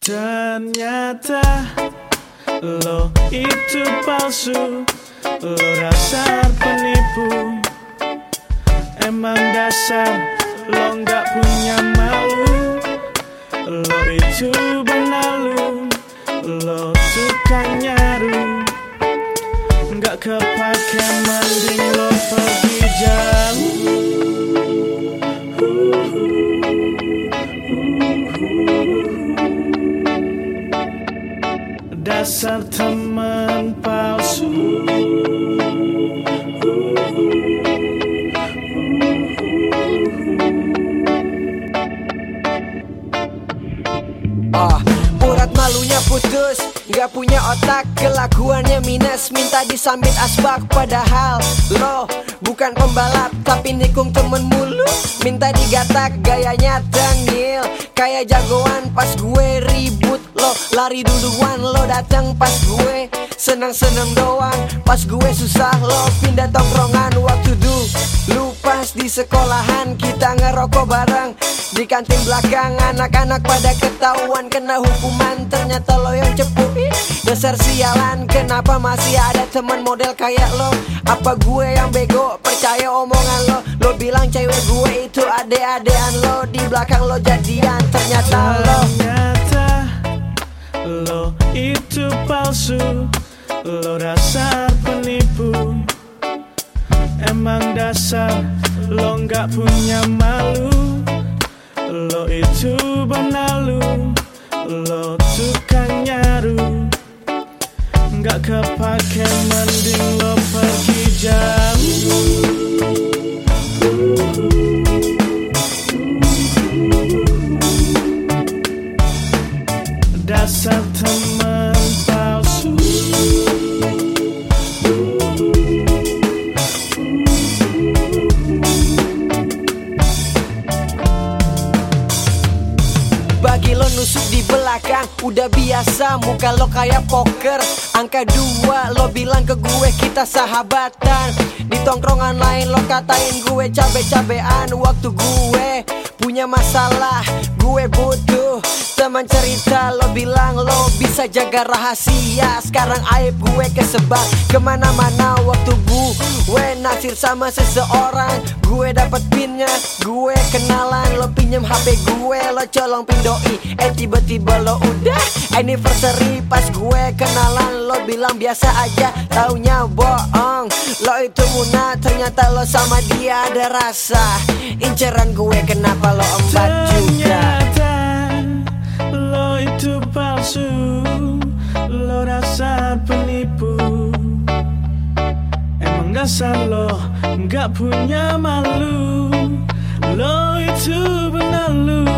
Ternyata lo itu palsu Lo dasar penipu. Emang dasar lo gak punya malu. Lo itu benalu Lo tukang nyaru. Gak kepake mending lo pergi Dasar teman palsu. Ah, urat malunya putus Gak punya otak, kelakuannya minus Minta disambit asbak padahal Lo bukan pembalap Tapi nikung temen mulu Minta digatak, gayanya tengil Kayak jagoan pas gue ribut Lo lari duluan, lo datang pas gue. Senang-senang doang Pas gue susah, lo pindah tongkrongan Waktu dulu. Lu pas di sekolahan kita ngerokok bareng. Di kantin belakang anak-anak pada ketahuan Kena hukuman. Ternyata lo yang cepu. Dasar sialan kenapa masih ada teman model kayak lo? Apa gue yang bego? Percaya omongan lo. Lo bilang cewek gue itu ade-adean lo belakang lo jadian ternyata lo. Ternyata lo itu palsu. Lo dasar penipu. Emang dasar lo gak punya malu. Lo itu benalu. Lo tukang nyaru. Gak kepake mending lo Dasar teman palsu. Bagi nusuk di belakang Udah biasa muka lo kayak poker. Angka dua lo bilang ke gue kita sahabatan. Di tongkrongan lain lo katain gue cabe-cabean Waktu gue punya masalah. Gue butuh teman cerita Lo bilang lo bisa jaga rahasia. Sekarang aib gue kesebar ke mana-mana. Waktu gue naksir sama seseorang. Gue dapet pinnya Gue kenalan. Lo pinjem HP gue Lo colong pindoi Eh tiba-tiba lo udah Anniversary. Pas gue kenalan Lo bilang biasa aja. Taunya bohong. Lo itu muna Ternyata lo sama dia ada rasa. Inceran gue kenapa lo empat juga dasar lo gak punya malu. Lo itu benalu Lo